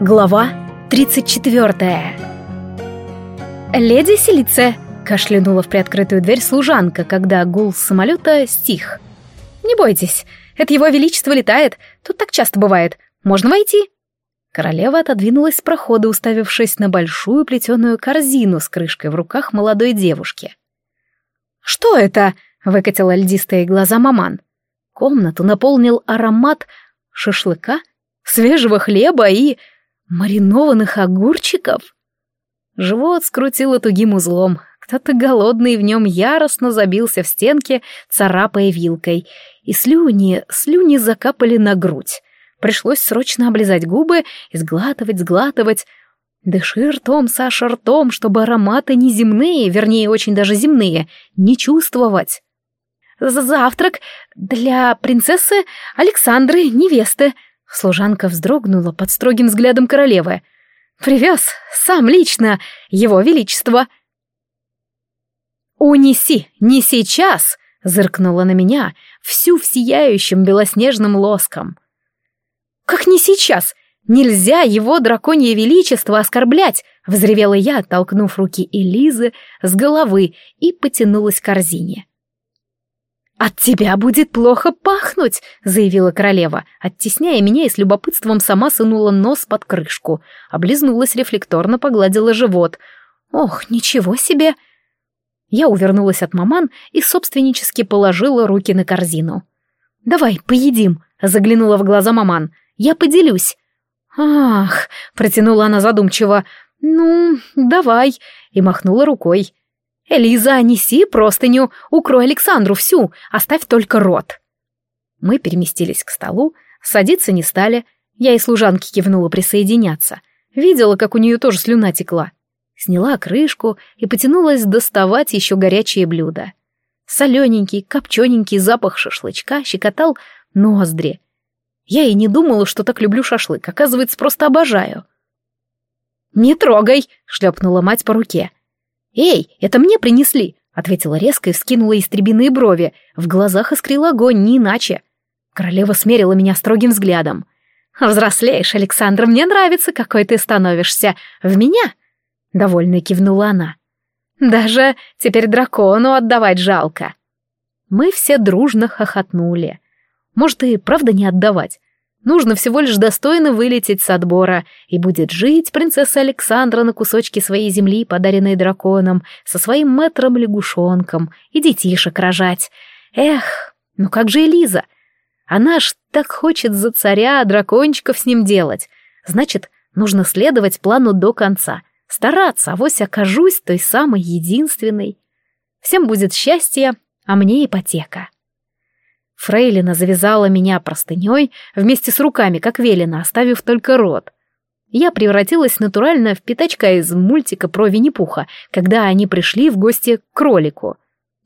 Глава 34 «Леди Селице!» — кашлянула в приоткрытую дверь служанка, когда гул самолета стих. «Не бойтесь, это его величество летает, тут так часто бывает. Можно войти?» Королева отодвинулась с прохода, уставившись на большую плетеную корзину с крышкой в руках молодой девушки. «Что это?» — выкатила льдистые глаза маман. Комнату наполнил аромат шашлыка, свежего хлеба и Маринованных огурчиков? Живот скрутило тугим узлом. Кто-то голодный в нем яростно забился в стенке, царапая вилкой. И слюни, слюни закапали на грудь. Пришлось срочно облизать губы и сглатывать, сглатывать. Дыши ртом, Саша, ртом, чтобы ароматы неземные, вернее, очень даже земные, не чувствовать. «Завтрак для принцессы Александры, невесты», Служанка вздрогнула под строгим взглядом королевы. «Привез, сам лично, его величество!» «Унеси, не сейчас!» — зыркнула на меня, всю в сияющем белоснежным лоском. «Как не сейчас? Нельзя его драконье величество оскорблять!» — взревела я, оттолкнув руки Элизы с головы и потянулась к корзине. «От тебя будет плохо пахнуть», — заявила королева, оттесняя меня и с любопытством сама сунула нос под крышку, облизнулась рефлекторно, погладила живот. «Ох, ничего себе!» Я увернулась от маман и собственнически положила руки на корзину. «Давай, поедим», — заглянула в глаза маман. «Я поделюсь». «Ах», — протянула она задумчиво, — «ну, давай», — и махнула рукой. «Элиза, неси простыню, укрой Александру всю, оставь только рот». Мы переместились к столу, садиться не стали. Я и служанке кивнула присоединяться. Видела, как у нее тоже слюна текла. Сняла крышку и потянулась доставать еще горячее блюдо. Солененький, копчененький запах шашлычка щекотал ноздри. Я и не думала, что так люблю шашлык, оказывается, просто обожаю. «Не трогай!» — шлепнула мать по руке. «Эй, это мне принесли!» — ответила резко и вскинула истребиные брови. В глазах искрил огонь, не иначе. Королева смерила меня строгим взглядом. «Взрослеешь, Александр, мне нравится, какой ты становишься. В меня?» — довольно кивнула она. «Даже теперь дракону отдавать жалко». Мы все дружно хохотнули. Может, и правда не отдавать. Нужно всего лишь достойно вылететь с отбора, и будет жить принцесса Александра на кусочке своей земли, подаренной драконом, со своим мэтром-лягушонком, и детишек рожать. Эх, ну как же Элиза? Она ж так хочет за царя дракончиков с ним делать. Значит, нужно следовать плану до конца. Стараться, авось окажусь той самой единственной. Всем будет счастье, а мне ипотека. Фрейлина завязала меня простыней вместе с руками, как велено, оставив только рот. Я превратилась натурально в пятачка из мультика про Винни-Пуха, когда они пришли в гости к кролику.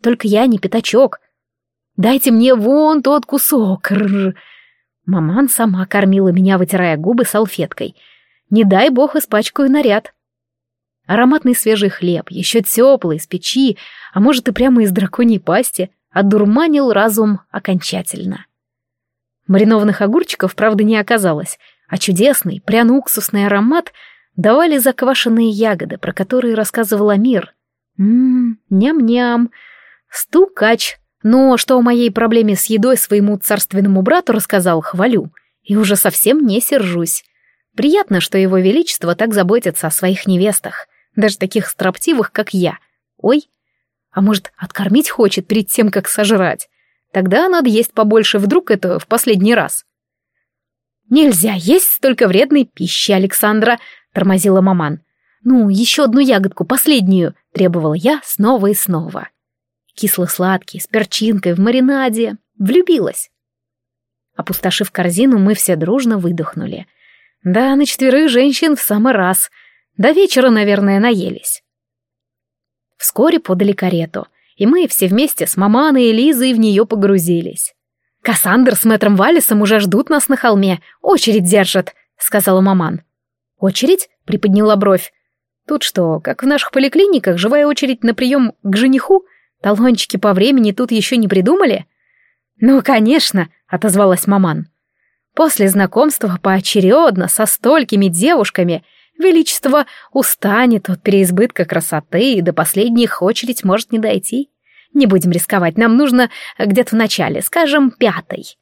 Только я не пятачок. «Дайте мне вон тот кусок!» Маман сама кормила меня, вытирая губы салфеткой. «Не дай бог испачкаю наряд!» Ароматный свежий хлеб, еще теплый, из печи, а может и прямо из драконьей пасти — одурманил разум окончательно. Маринованных огурчиков, правда, не оказалось, а чудесный, пряно-уксусный аромат давали заквашенные ягоды, про которые рассказывал Амир. Ммм, ням-ням, стукач. Но что о моей проблеме с едой своему царственному брату рассказал, хвалю. И уже совсем не сержусь. Приятно, что его величество так заботится о своих невестах, даже таких строптивых, как я. Ой, а может, откормить хочет перед тем, как сожрать? Тогда надо есть побольше, вдруг это в последний раз. «Нельзя есть столько вредной пищи, Александра», — тормозила маман. «Ну, еще одну ягодку, последнюю», — требовала я снова и снова. Кисло-сладкий, с перчинкой, в маринаде. Влюбилась. Опустошив корзину, мы все дружно выдохнули. Да, на четверых женщин в самый раз. До вечера, наверное, наелись. Вскоре подали карету, и мы все вместе с маманой и Лизой в нее погрузились. «Кассандр с мэтром Валисом уже ждут нас на холме, очередь держат», — сказала маман. «Очередь?» — приподняла бровь. «Тут что, как в наших поликлиниках, живая очередь на прием к жениху? Талончики по времени тут еще не придумали?» «Ну, конечно», — отозвалась маман. После знакомства поочередно со столькими девушками Величество устанет от переизбытка красоты и до последних очередь может не дойти. Не будем рисковать, нам нужно где-то в начале, скажем, пятой.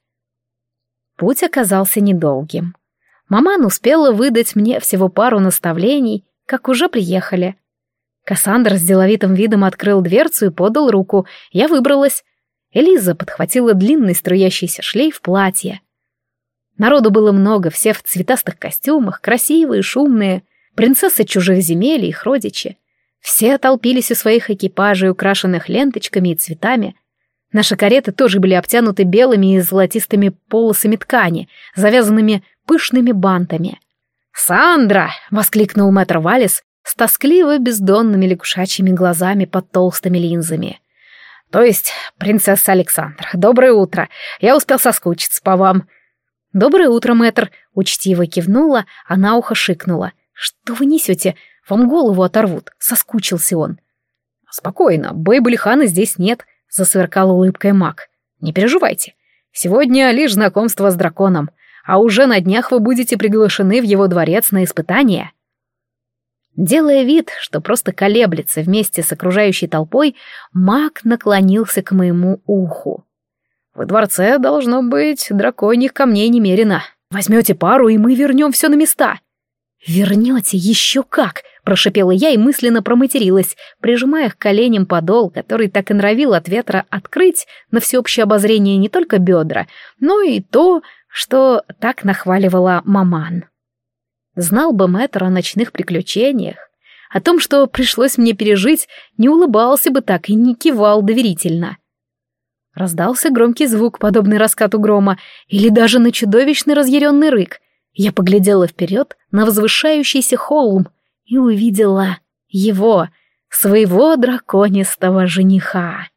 Путь оказался недолгим. Маман успела выдать мне всего пару наставлений, как уже приехали. Кассандра с деловитым видом открыл дверцу и подал руку. Я выбралась. Элиза подхватила длинный струящийся шлейф платья. Народу было много, все в цветастых костюмах, красивые, шумные, принцессы чужих земель и их родичи. Все толпились у своих экипажей, украшенных ленточками и цветами. Наши кареты тоже были обтянуты белыми и золотистыми полосами ткани, завязанными пышными бантами. «Сандра!» — воскликнул мэтр Валис с тоскливо бездонными лягушачьими глазами под толстыми линзами. «То есть, принцесса Александра, доброе утро. Я успел соскучиться по вам». «Доброе утро, мэтр!» — учтиво кивнула, а на ухо шикнула. «Что вы несете? Вам голову оторвут!» — соскучился он. «Спокойно, Бейбулихана здесь нет», — засверкал улыбкой маг. «Не переживайте. Сегодня лишь знакомство с драконом, а уже на днях вы будете приглашены в его дворец на испытание». Делая вид, что просто колеблется вместе с окружающей толпой, маг наклонился к моему уху. «В дворце должно быть драконьих камней немерено. Возьмете пару, и мы вернем все на места». «Вернете еще как!» — прошипела я и мысленно проматерилась, прижимая к коленям подол, который так и норовил от ветра открыть на всеобщее обозрение не только бедра, но и то, что так нахваливала маман. Знал бы мэтр о ночных приключениях, о том, что пришлось мне пережить, не улыбался бы так и не кивал доверительно. Раздался громкий звук, подобный раскату грома, или даже на чудовищный разъяренный рык — я поглядела вперед на возвышающийся холм и увидела его, своего драконистого жениха.